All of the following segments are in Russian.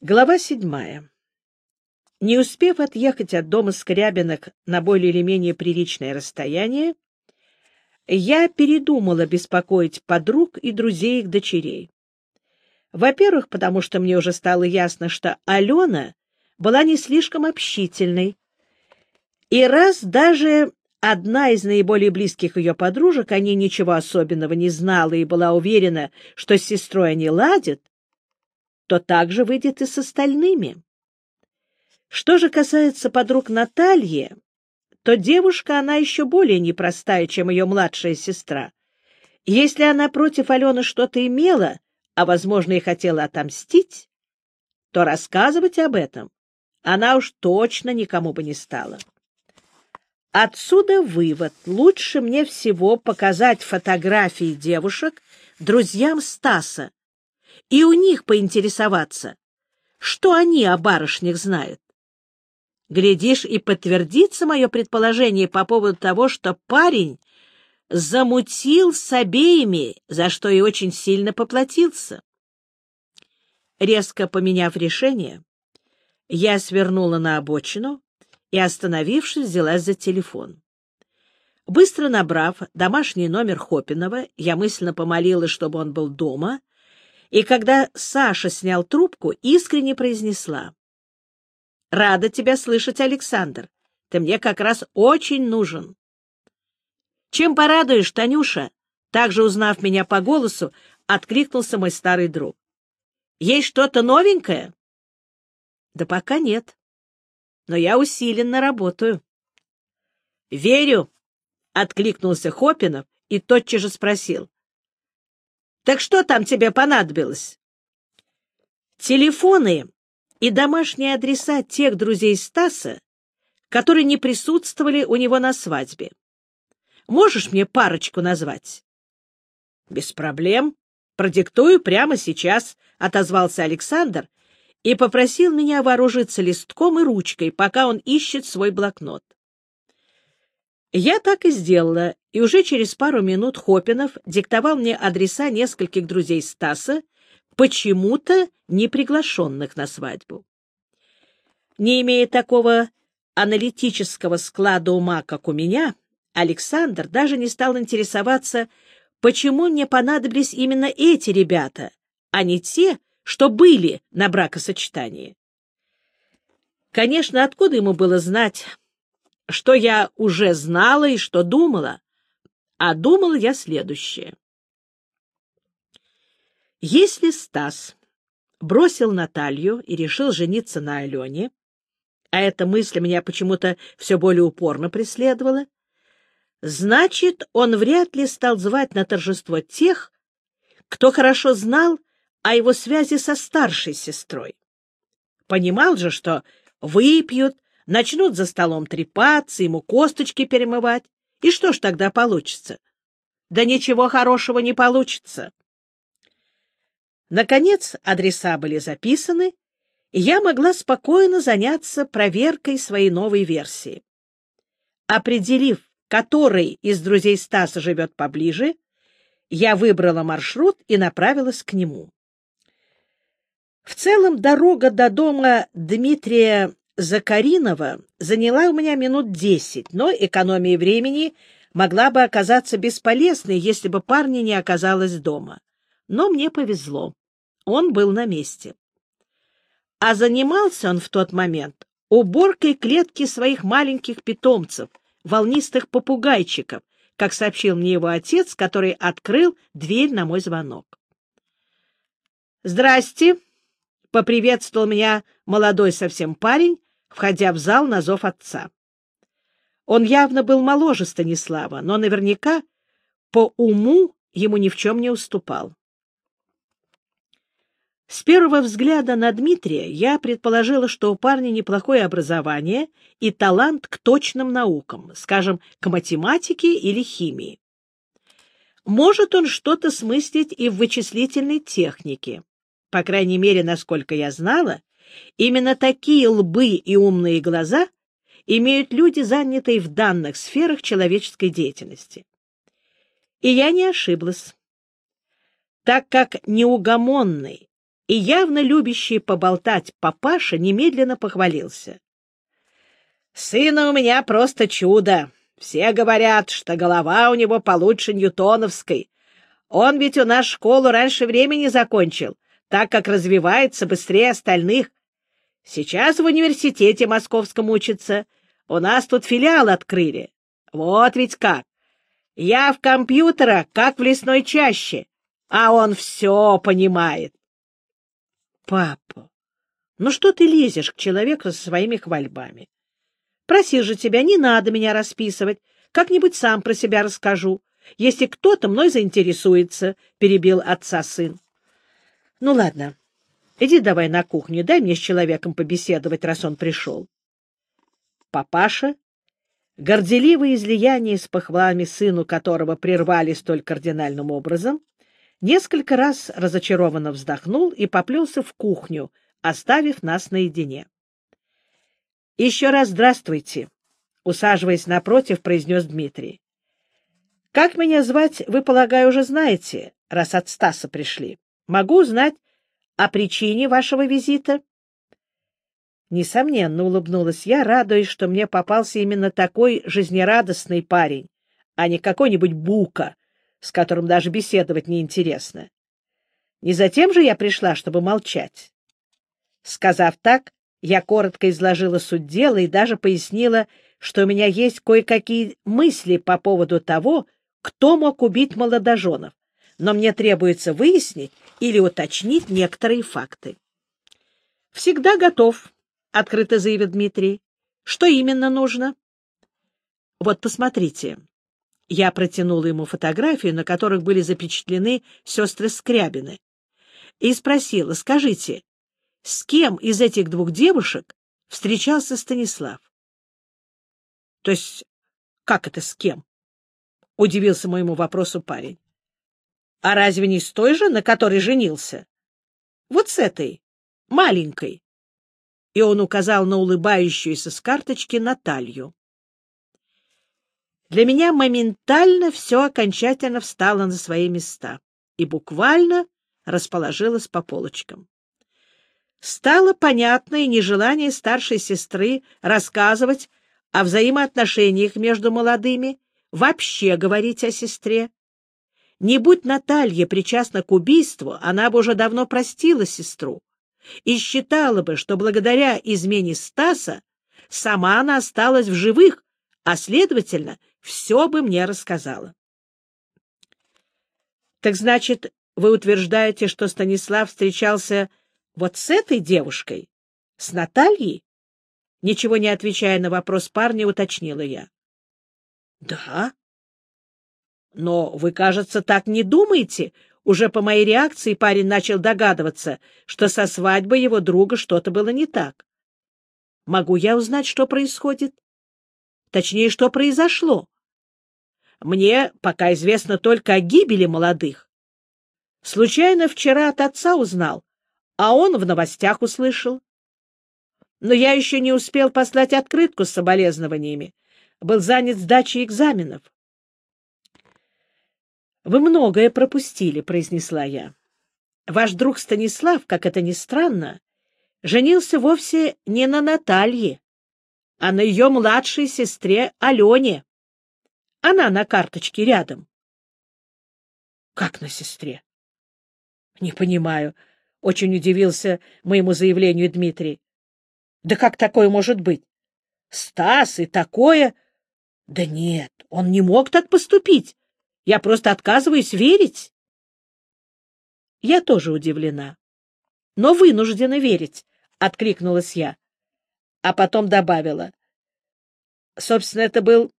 Глава седьмая. Не успев отъехать от дома Скрябиных на более или менее приличное расстояние, я передумала беспокоить подруг и друзей их дочерей. Во-первых, потому что мне уже стало ясно, что Алена была не слишком общительной, и раз даже одна из наиболее близких ее подружек о ней ничего особенного не знала и была уверена, что с сестрой они ладят, то также выйдет и с остальными. Что же касается подруг Натальи, то девушка она еще более непростая, чем ее младшая сестра. Если она против Алены что-то имела, а, возможно, и хотела отомстить, то рассказывать об этом она уж точно никому бы не стала. Отсюда вывод. Лучше мне всего показать фотографии девушек друзьям Стаса, и у них поинтересоваться, что они о барышнях знают. Глядишь, и подтвердится мое предположение по поводу того, что парень замутил с обеими, за что и очень сильно поплатился. Резко поменяв решение, я свернула на обочину и, остановившись, взялась за телефон. Быстро набрав домашний номер Хопинова, я мысленно помолилась, чтобы он был дома, и когда Саша снял трубку, искренне произнесла. — Рада тебя слышать, Александр. Ты мне как раз очень нужен. — Чем порадуешь, Танюша? Также узнав меня по голосу, откликнулся мой старый друг. — Есть что-то новенькое? — Да пока нет. Но я усиленно работаю. — Верю, — откликнулся Хопинов и тотчас же спросил. Так что там тебе понадобилось? Телефоны и домашние адреса тех друзей Стаса, которые не присутствовали у него на свадьбе. Можешь мне парочку назвать? — Без проблем. Продиктую прямо сейчас, — отозвался Александр и попросил меня вооружиться листком и ручкой, пока он ищет свой блокнот. Я так и сделала, и уже через пару минут Хопинов диктовал мне адреса нескольких друзей Стаса, почему-то не приглашенных на свадьбу. Не имея такого аналитического склада ума, как у меня, Александр даже не стал интересоваться, почему мне понадобились именно эти ребята, а не те, что были на бракосочетании. Конечно, откуда ему было знать, что я уже знала и что думала, а думала я следующее. Если Стас бросил Наталью и решил жениться на Алене, а эта мысль меня почему-то все более упорно преследовала, значит, он вряд ли стал звать на торжество тех, кто хорошо знал о его связи со старшей сестрой. Понимал же, что выпьют, начнут за столом трепаться, ему косточки перемывать. И что ж тогда получится? Да ничего хорошего не получится. Наконец адреса были записаны, и я могла спокойно заняться проверкой своей новой версии. Определив, который из друзей Стаса живет поближе, я выбрала маршрут и направилась к нему. В целом дорога до дома Дмитрия Закаринова заняла у меня минут десять, но экономия времени могла бы оказаться бесполезной, если бы парня не оказалось дома. Но мне повезло. Он был на месте. А занимался он в тот момент уборкой клетки своих маленьких питомцев, волнистых попугайчиков, как сообщил мне его отец, который открыл дверь на мой звонок. «Здрасте!» — поприветствовал меня молодой совсем парень, входя в зал на зов отца. Он явно был моложе Станислава, но наверняка по уму ему ни в чем не уступал. С первого взгляда на Дмитрия я предположила, что у парня неплохое образование и талант к точным наукам, скажем, к математике или химии. Может он что-то смыслить и в вычислительной технике. По крайней мере, насколько я знала, Именно такие лбы и умные глаза имеют люди, занятые в данных сферах человеческой деятельности. И я не ошиблась. Так как неугомонный, и явно любящий поболтать папаша немедленно похвалился. «Сына у меня просто чудо. Все говорят, что голова у него получше ньютоновской. Он ведь у нас школу раньше времени закончил, так как развивается быстрее остальных. Сейчас в университете московском учится. У нас тут филиал открыли. Вот ведь как. Я в компьютера, как в лесной чаще, а он все понимает. Папа, ну что ты лезешь к человеку со своими хвальбами? Просил же тебя, не надо меня расписывать, как-нибудь сам про себя расскажу, если кто-то мной заинтересуется, — перебил отца сын. — Ну, ладно, иди давай на кухню, дай мне с человеком побеседовать, раз он пришел. Папаша, горделивое излияние с похвалами сыну которого прервали столь кардинальным образом, несколько раз разочарованно вздохнул и поплелся в кухню, оставив нас наедине. — Еще раз здравствуйте, — усаживаясь напротив, произнес Дмитрий. — Как меня звать, вы, полагаю, уже знаете, раз от Стаса пришли. Могу узнать о причине вашего визита? Несомненно, улыбнулась я, радуясь, что мне попался именно такой жизнерадостный парень, а не какой-нибудь бука, с которым даже беседовать неинтересно. Не затем же я пришла, чтобы молчать. Сказав так, я коротко изложила суть дела и даже пояснила, что у меня есть кое-какие мысли по поводу того, кто мог убить молодоженов, но мне требуется выяснить или уточнить некоторые факты. «Всегда готов», — открыто заявил Дмитрий. «Что именно нужно?» «Вот посмотрите». Я протянула ему фотографии, на которых были запечатлены сестры Скрябины, и спросила, скажите, с кем из этих двух девушек встречался Станислав? — То есть, как это с кем? — удивился моему вопросу парень. — А разве не с той же, на которой женился? — Вот с этой, маленькой. И он указал на улыбающуюся с карточки Наталью. Для меня моментально все окончательно встало на свои места и буквально расположилось по полочкам. Стало понятно и нежелание старшей сестры рассказывать о взаимоотношениях между молодыми, вообще говорить о сестре. Не будь Наталья причастна к убийству, она бы уже давно простила сестру и считала бы, что благодаря измене Стаса сама она осталась в живых, а, следовательно, все бы мне рассказала. — Так значит, вы утверждаете, что Станислав встречался вот с этой девушкой? С Натальей? Ничего не отвечая на вопрос парня, уточнила я. — Да. — Но вы, кажется, так не думаете. Уже по моей реакции парень начал догадываться, что со свадьбой его друга что-то было не так. Могу я узнать, что происходит? Точнее, что произошло? Мне пока известно только о гибели молодых. Случайно вчера от отца узнал, а он в новостях услышал. Но я еще не успел послать открытку с соболезнованиями, был занят сдачей экзаменов. «Вы многое пропустили», — произнесла я. «Ваш друг Станислав, как это ни странно, женился вовсе не на Наталье, а на ее младшей сестре Алене. Она на карточке рядом. — Как на сестре? — Не понимаю. Очень удивился моему заявлению Дмитрий. — Да как такое может быть? Стас и такое... Да нет, он не мог так поступить. Я просто отказываюсь верить. Я тоже удивлена. Но вынуждена верить, — откликнулась я. А потом добавила. Собственно, это был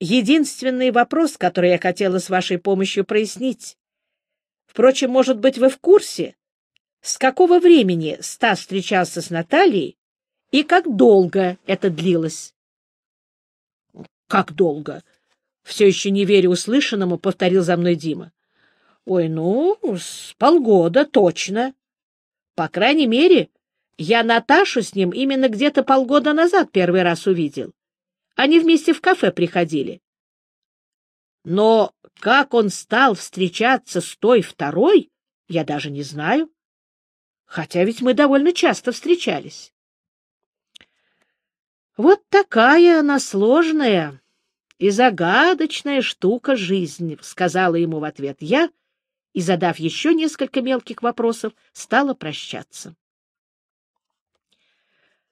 единственный вопрос, который я хотела с вашей помощью прояснить. Впрочем, может быть, вы в курсе, с какого времени Стас встречался с Натальей и как долго это длилось? — Как долго? — все еще не веря услышанному, повторил за мной Дима. — Ой, ну, с полгода точно. По крайней мере, я Наташу с ним именно где-то полгода назад первый раз увидел. Они вместе в кафе приходили. Но как он стал встречаться с той второй, я даже не знаю. хотя ведь мы довольно часто встречались. Вот такая она сложная и загадочная штука жизни, — сказала ему в ответ я, и, задав еще несколько мелких вопросов, стала прощаться.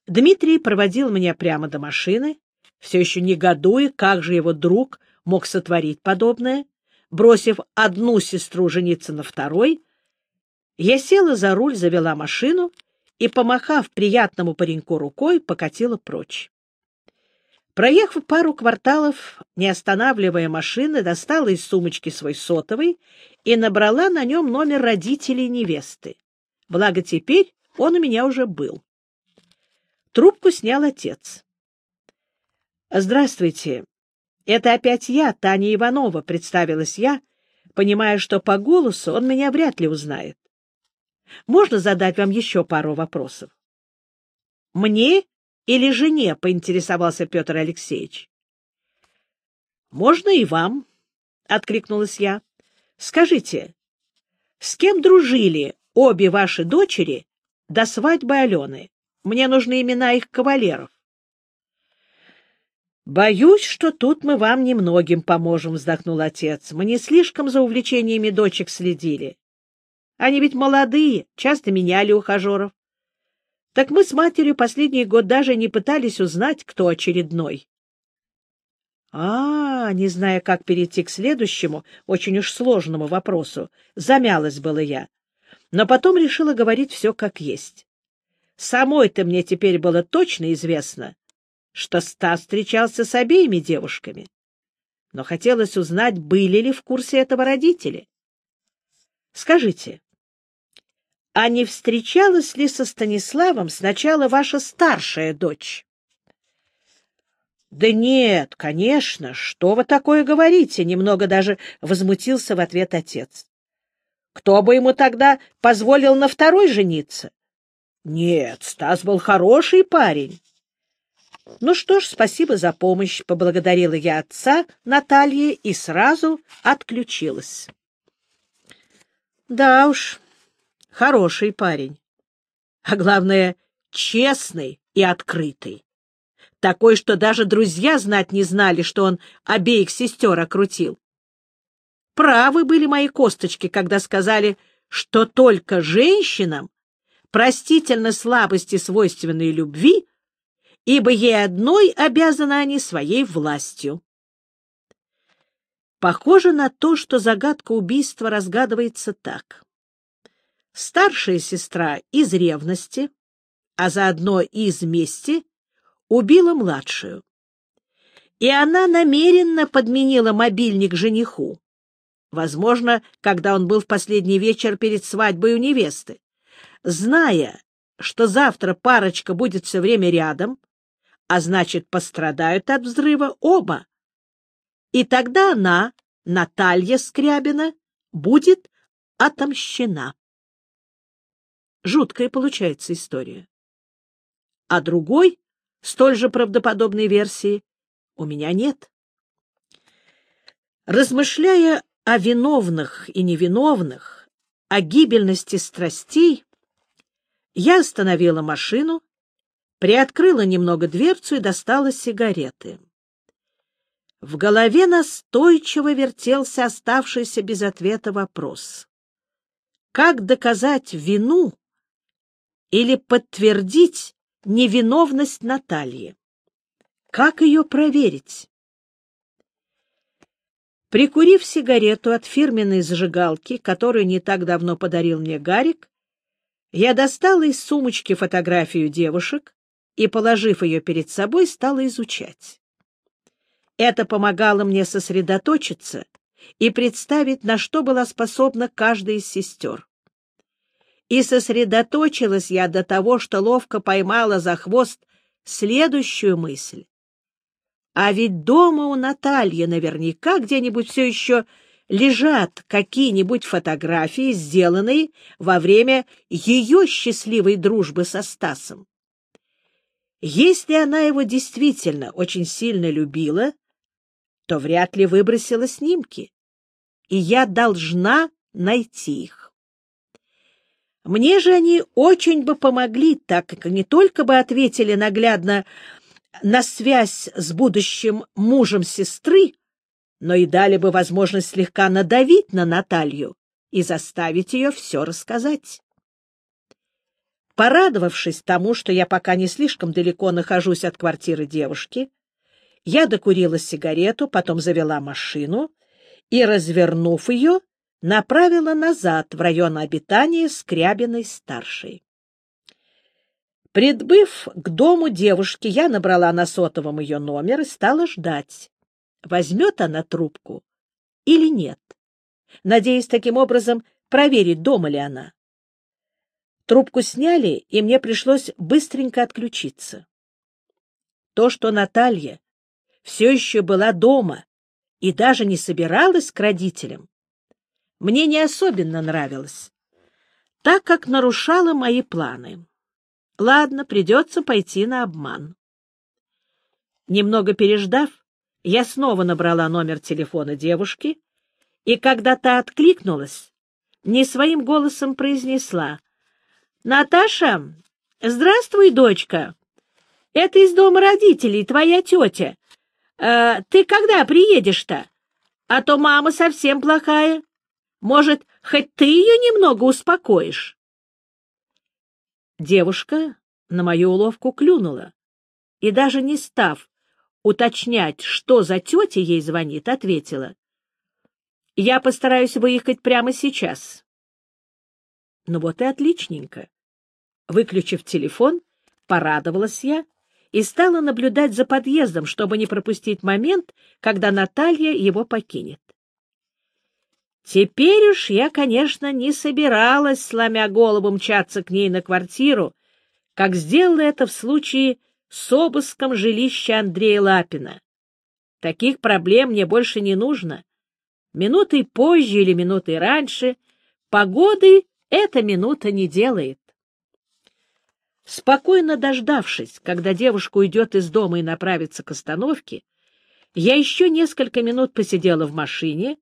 Дмитрий проводил меня прямо до машины, все еще негодуя, как же его друг мог сотворить подобное, бросив одну сестру жениться на второй. Я села за руль, завела машину и, помахав приятному пареньку рукой, покатила прочь. Проехав пару кварталов, не останавливая машины, достала из сумочки свой сотовый и набрала на нем номер родителей невесты. Благо теперь он у меня уже был. Трубку снял отец. — Здравствуйте. Это опять я, Таня Иванова, — представилась я, понимая, что по голосу он меня вряд ли узнает. Можно задать вам еще пару вопросов? — Мне или жене? — поинтересовался Петр Алексеевич. — Можно и вам, — откликнулась я. — Скажите, с кем дружили обе ваши дочери до свадьбы Алены? Мне нужны имена их кавалеров. — Боюсь, что тут мы вам немногим поможем, — вздохнул отец. Мы не слишком за увлечениями дочек следили. Они ведь молодые, часто меняли ухажеров. Так мы с матерью последний год даже не пытались узнать, кто очередной. А, не зная, как перейти к следующему, очень уж сложному вопросу, замялась была я, но потом решила говорить все как есть. Самой-то мне теперь было точно известно, что Стас встречался с обеими девушками. Но хотелось узнать, были ли в курсе этого родители. Скажите, а не встречалась ли со Станиславом сначала ваша старшая дочь? — Да нет, конечно, что вы такое говорите? — немного даже возмутился в ответ отец. — Кто бы ему тогда позволил на второй жениться? — Нет, Стас был хороший парень. — Ну что ж, спасибо за помощь, — поблагодарила я отца Натальи и сразу отключилась. — Да уж, Хороший парень. А главное, честный и открытый. Такой, что даже друзья знать не знали, что он обеих сестер окрутил. Правы были мои косточки, когда сказали, что только женщинам простительно слабости свойственной любви, ибо ей одной обязаны они своей властью. Похоже на то, что загадка убийства разгадывается так. Старшая сестра из ревности, а заодно и из мести, убила младшую. И она намеренно подменила мобильник жениху. Возможно, когда он был в последний вечер перед свадьбой у невесты. Зная, что завтра парочка будет все время рядом, а значит, пострадают от взрыва оба. И тогда она, Наталья Скрябина, будет отомщена. Жуткая получается история. А другой, столь же правдоподобной версии, у меня нет. Размышляя о виновных и невиновных, о гибельности страстей, я остановила машину, приоткрыла немного дверцу и достала сигареты. В голове настойчиво вертелся оставшийся без ответа вопрос. Как доказать вину или подтвердить невиновность Натальи? Как ее проверить? Прикурив сигарету от фирменной зажигалки, которую не так давно подарил мне Гарик, я достала из сумочки фотографию девушек и, положив ее перед собой, стала изучать. Это помогало мне сосредоточиться и представить, на что была способна каждая из сестер. И сосредоточилась я до того, что ловко поймала за хвост следующую мысль. А ведь дома у Натальи наверняка где-нибудь все еще лежат какие-нибудь фотографии, сделанные во время ее счастливой дружбы со Стасом. Если она его действительно очень сильно любила, то вряд ли выбросила снимки, и я должна найти их. Мне же они очень бы помогли, так как не только бы ответили наглядно на связь с будущим мужем сестры, но и дали бы возможность слегка надавить на Наталью и заставить ее все рассказать. Порадовавшись тому, что я пока не слишком далеко нахожусь от квартиры девушки, я докурила сигарету, потом завела машину и, развернув ее, направила назад в район обитания Скрябиной-старшей. Придбыв к дому девушки, я набрала на сотовом ее номер и стала ждать, возьмет она трубку или нет, надеясь таким образом проверить, дома ли она. Трубку сняли, и мне пришлось быстренько отключиться. То, что Наталья все еще была дома и даже не собиралась к родителям, мне не особенно нравилось, так как нарушала мои планы. Ладно, придется пойти на обман. Немного переждав, я снова набрала номер телефона девушки, и когда та откликнулась, не своим голосом произнесла «Наташа, здравствуй, дочка. Это из дома родителей, твоя тетя. Э, ты когда приедешь-то? А то мама совсем плохая. Может, хоть ты ее немного успокоишь?» Девушка на мою уловку клюнула и, даже не став уточнять, что за тетя ей звонит, ответила. «Я постараюсь выехать прямо сейчас». Ну вот и отличненько. Выключив телефон, порадовалась я и стала наблюдать за подъездом, чтобы не пропустить момент, когда Наталья его покинет. Теперь уж я, конечно, не собиралась, сломя голову, мчаться к ней на квартиру, как сделала это в случае с обыском жилища Андрея Лапина. Таких проблем мне больше не нужно. Минутой позже или минутой раньше погоды эта минута не делает. Спокойно дождавшись, когда девушка уйдет из дома и направится к остановке, я еще несколько минут посидела в машине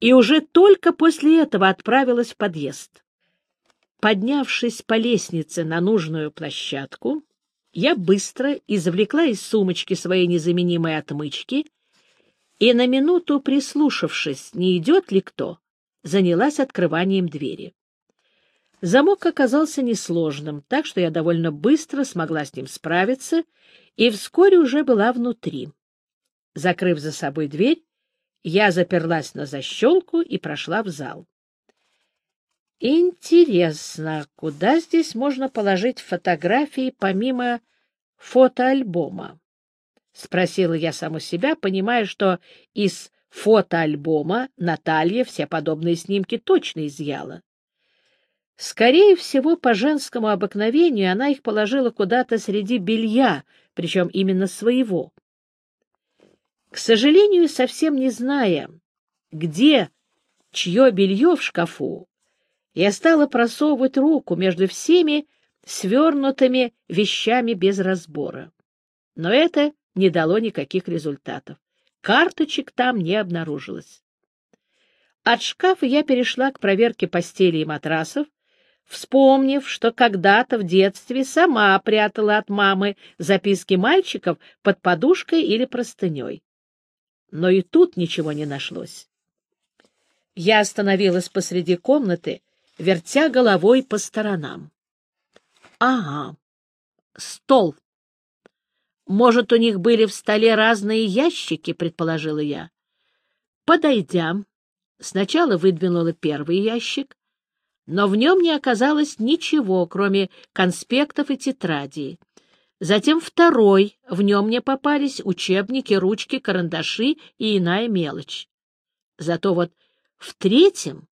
и уже только после этого отправилась в подъезд. Поднявшись по лестнице на нужную площадку, я быстро извлекла из сумочки свои незаменимые отмычки и, на минуту прислушавшись, не идет ли кто, занялась открыванием двери. Замок оказался несложным, так что я довольно быстро смогла с ним справиться и вскоре уже была внутри. Закрыв за собой дверь, я заперлась на защелку и прошла в зал. Интересно, куда здесь можно положить фотографии помимо фотоальбома? — спросила я саму себя, понимая, что из фотоальбома Наталья все подобные снимки точно изъяла. Скорее всего, по женскому обыкновению она их положила куда-то среди белья, причем именно своего. К сожалению, совсем не зная, где чье белье в шкафу, я стала просовывать руку между всеми свернутыми вещами без разбора. Но это не дало никаких результатов. Карточек там не обнаружилось. От шкафа я перешла к проверке постели и матрасов, вспомнив, что когда-то в детстве сама прятала от мамы записки мальчиков под подушкой или простыней. Но и тут ничего не нашлось. Я остановилась посреди комнаты, вертя головой по сторонам. Ага, стол. Может, у них были в столе разные ящики, предположила я. Подойдя, сначала выдвинула первый ящик, но в нем не оказалось ничего, кроме конспектов и тетрадей. Затем второй, в нем мне попались учебники, ручки, карандаши и иная мелочь. Зато вот в третьем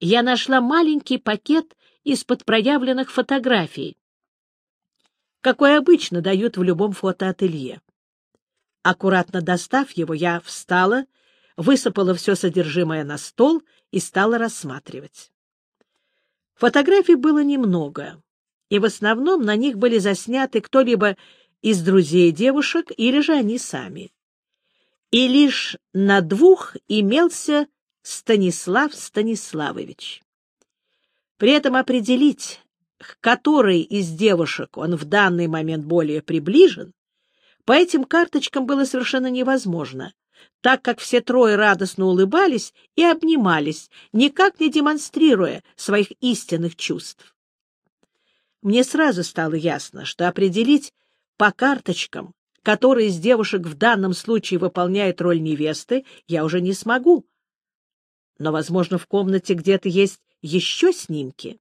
я нашла маленький пакет из-под проявленных фотографий, какой обычно дают в любом фотоателье. Аккуратно достав его, я встала, высыпала все содержимое на стол и стала рассматривать. Фотографий было немного, и в основном на них были засняты кто-либо из друзей девушек или же они сами. И лишь на двух имелся Станислав Станиславович. При этом определить, к которой из девушек он в данный момент более приближен, по этим карточкам было совершенно невозможно, так как все трое радостно улыбались и обнимались, никак не демонстрируя своих истинных чувств. Мне сразу стало ясно, что определить по карточкам, которые из девушек в данном случае выполняет роль невесты, я уже не смогу. Но, возможно, в комнате где-то есть еще снимки.